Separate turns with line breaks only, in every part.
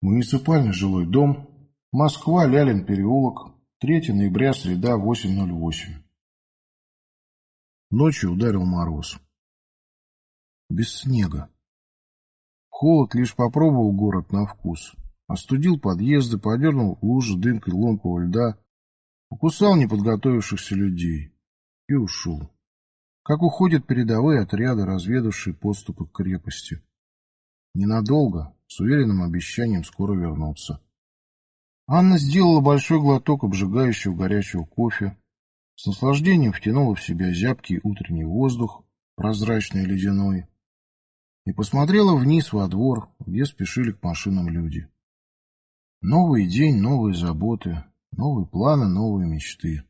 Муниципальный жилой дом. Москва, Лялин переулок. 3 ноября, среда, 8.08. Ночью ударил мороз. Без снега. Холод лишь попробовал город на вкус. Остудил подъезды, подернул лужи дымкой ломкого льда, покусал неподготовившихся людей и ушел. Как уходят передовые отряды, разведавшие подступы к крепости. Ненадолго, с уверенным обещанием скоро вернуться. Анна сделала большой глоток обжигающего горячего кофе, с наслаждением втянула в себя зябкий утренний воздух, прозрачный и ледяной, и посмотрела вниз во двор, где спешили к машинам люди. Новый день, новые заботы, новые планы, новые мечты.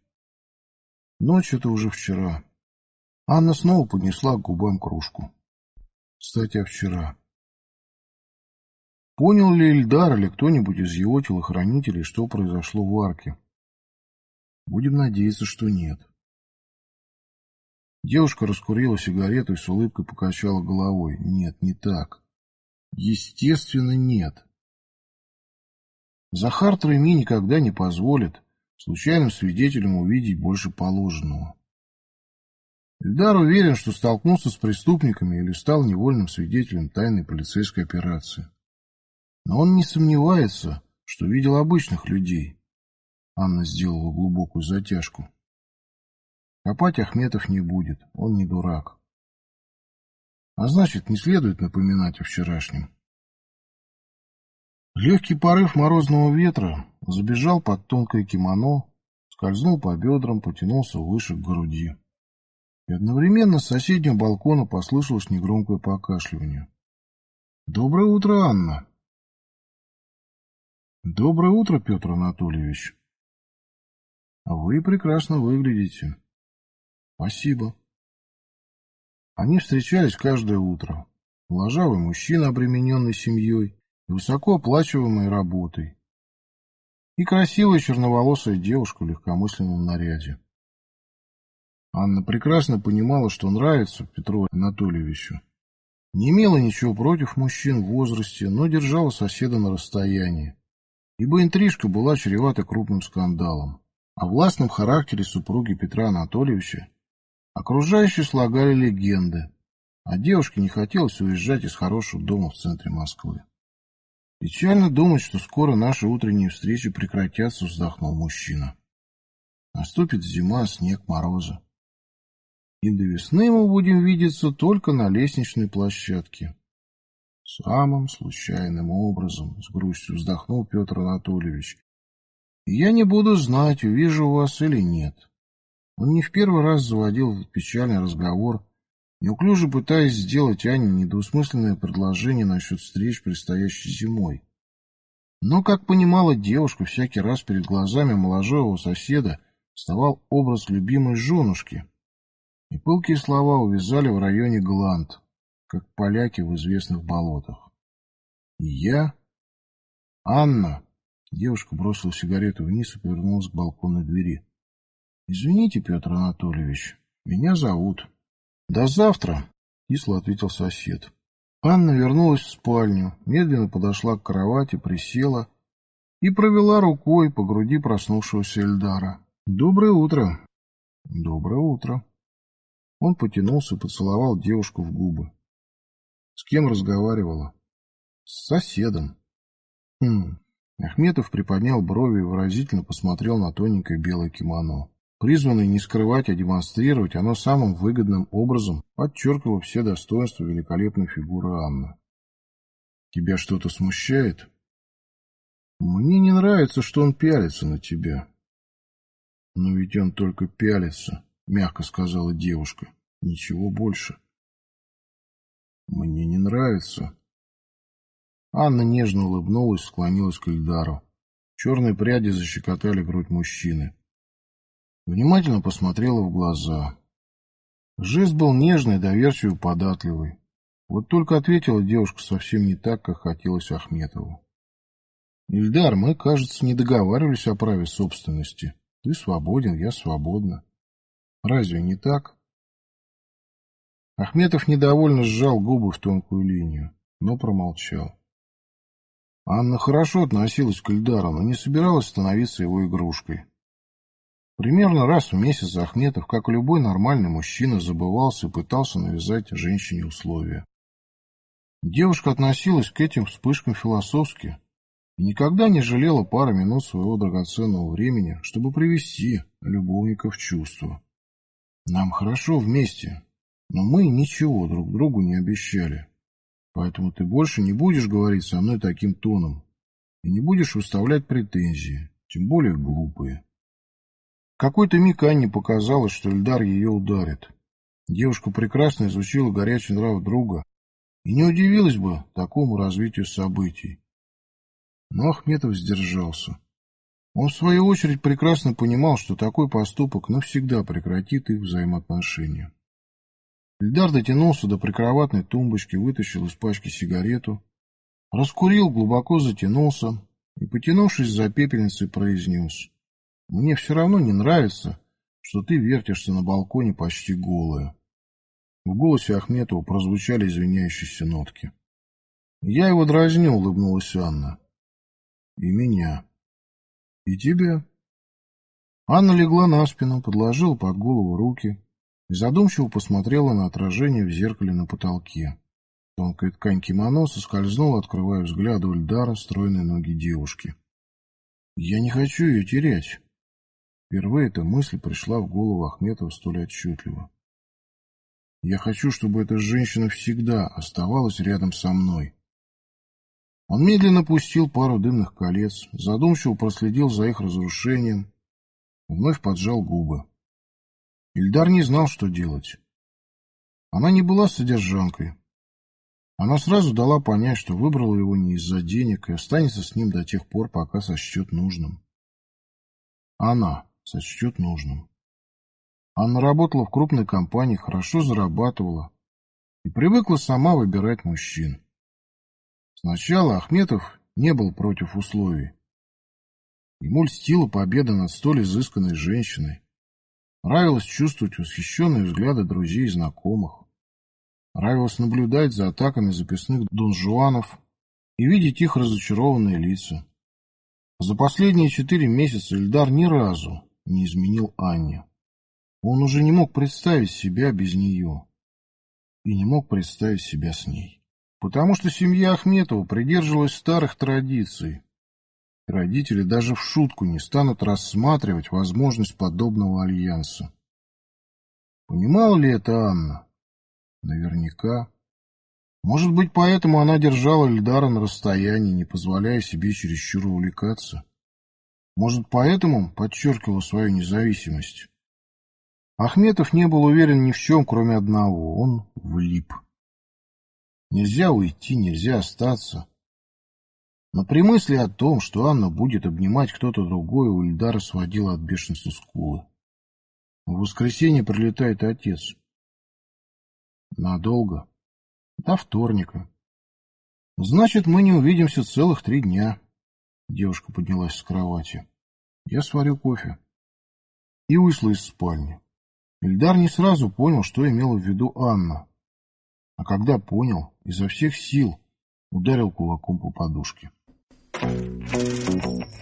Ночь — это уже вчера. Анна снова поднесла к губам кружку. Кстати, о вчера. Понял ли Ильдар или кто-нибудь из его телохранителей, что произошло в арке? Будем надеяться, что нет. Девушка раскурила сигарету и с улыбкой покачала головой. Нет, не так. Естественно, нет. Захар Тройми никогда не позволит случайным свидетелям увидеть больше положенного. Ильдар уверен, что столкнулся с преступниками или стал невольным свидетелем тайной полицейской операции. Но он не сомневается, что видел обычных людей. Анна сделала глубокую затяжку. Копать Ахметов не будет, он не дурак. А значит, не следует напоминать о вчерашнем. Легкий порыв морозного ветра забежал под тонкое кимоно, скользнул по бедрам, потянулся выше к груди. И одновременно с соседнего балкона послышалось негромкое покашливание. «Доброе утро, Анна!» Доброе утро, Петр Анатольевич. Вы прекрасно выглядите. Спасибо. Они встречались каждое утро. Ложавый мужчина, обремененный семьей и высоко оплачиваемой работой. И красивая черноволосая девушка в легкомысленном наряде. Анна прекрасно понимала, что нравится Петру Анатольевичу. Не имела ничего против мужчин в возрасте, но держала соседа на расстоянии ибо интрижка была чревата крупным скандалом. О властном характере супруги Петра Анатольевича окружающие слагали легенды, а девушке не хотелось уезжать из хорошего дома в центре Москвы. «Печально думать, что скоро наши утренние встречи прекратятся», — вздохнул мужчина. «Наступит зима, снег, морозы. И до весны мы будем видеться только на лестничной площадке. Самым случайным образом, с грустью вздохнул Петр Анатольевич. Я не буду знать, увижу вас или нет. Он не в первый раз заводил печальный разговор, неуклюже пытаясь сделать Ане недвусмысленное предложение насчет встреч предстоящей зимой. Но, как понимала девушка, всякий раз перед глазами моложавого соседа вставал образ любимой женушки, и пылкие слова увязали в районе Гланд как поляки в известных болотах. И я... Анна... Девушка бросила сигарету вниз и повернулась к балконной двери. «Извините, Петр Анатольевич, меня зовут». «До завтра», — кисло ответил сосед. Анна вернулась в спальню, медленно подошла к кровати, присела и провела рукой по груди проснувшегося Эльдара. «Доброе утро». «Доброе утро». Он потянулся и поцеловал девушку в губы. С кем разговаривала? С соседом. Хм. Ахметов приподнял брови и выразительно посмотрел на тоненькое белое кимоно. Призванное не скрывать, а демонстрировать, оно самым выгодным образом подчеркивало все достоинства великолепной фигуры Анны. «Тебя что-то смущает?» «Мне не нравится, что он пялится на тебя». «Но ведь он только пялится», — мягко сказала девушка. «Ничего больше». Мне не нравится. Анна нежно улыбнулась, склонилась к Ильдару. Черные пряди защекотали грудь мужчины. Внимательно посмотрела в глаза. Жест был нежный, доверчивый, податливый. Вот только ответила девушка совсем не так, как хотелось Ахметову. «Ильдар, мы, кажется, не договаривались о праве собственности. Ты свободен, я свободна. Разве не так?» Ахметов недовольно сжал губы в тонкую линию, но промолчал. Анна хорошо относилась к Ильдару, но не собиралась становиться его игрушкой. Примерно раз в месяц Ахметов, как и любой нормальный мужчина, забывался и пытался навязать женщине условия. Девушка относилась к этим вспышкам философски и никогда не жалела пары минут своего драгоценного времени, чтобы привести любовника в чувство. Нам хорошо вместе, но мы ничего друг другу не обещали. Поэтому ты больше не будешь говорить со мной таким тоном и не будешь выставлять претензии, тем более глупые какой-то миг Анне показалось, что Эльдар ее ударит. Девушка прекрасно изучила горячий нрав друга и не удивилась бы такому развитию событий. Но Ахметов сдержался. Он, в свою очередь, прекрасно понимал, что такой поступок навсегда прекратит их взаимоотношения. Эльдар дотянулся до прикроватной тумбочки, вытащил из пачки сигарету, раскурил, глубоко затянулся и, потянувшись за пепельницей, произнес — мне все равно не нравится, что ты вертишься на балконе почти голая. В голосе Ахметова прозвучали извиняющиеся нотки. Я его дразню, улыбнулась Анна. И меня. И тебя. Анна легла на спину, подложила под голову руки и задумчиво посмотрела на отражение в зеркале на потолке. Тонкая ткань кимоно соскользнула, открывая взгляду Эльдара стройные ноги девушки. «Я не хочу ее терять», Впервые эта мысль пришла в голову Ахметова столь отчетливо. Я хочу, чтобы эта женщина всегда оставалась рядом со мной. Он медленно пустил пару дымных колец, задумчиво проследил за их разрушением, вновь поджал губы. Ильдар не знал, что делать. Она не была содержанкой. Она сразу дала понять, что выбрала его не из-за денег и останется с ним до тех пор, пока сочтет нужным. Она сочтет нужным. Анна работала в крупной компании, хорошо зарабатывала и привыкла сама выбирать мужчин. Сначала Ахметов не был против условий. Ему льстила победа над столь изысканной женщиной. Нравилось чувствовать восхищенные взгляды друзей и знакомых. Нравилось наблюдать за атаками записных донжуанов и видеть их разочарованные лица. За последние четыре месяца Эльдар ни разу не изменил Анне. Он уже не мог представить себя без нее. И не мог представить себя с ней. Потому что семья Ахметова придерживалась старых традиций. Родители даже в шутку не станут рассматривать возможность подобного альянса. Понимала ли это Анна? Наверняка. Может быть, поэтому она держала Эльдара на расстоянии, не позволяя себе чересчур увлекаться. Может, поэтому подчеркивал свою независимость? Ахметов не был уверен ни в чем, кроме одного. Он влип. Нельзя уйти, нельзя остаться. Но при мысли о том, что Анна будет обнимать кто-то другой, у Ильдара сводила от бешенства скулы. В воскресенье прилетает отец. Надолго. До вторника. Значит, мы не увидимся целых три дня. Девушка поднялась с кровати. Я сварю кофе. И вышла из спальни. Ильдар не сразу понял, что имела в виду Анна. А когда понял, изо всех сил ударил кулаком по подушке. うん。